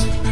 News.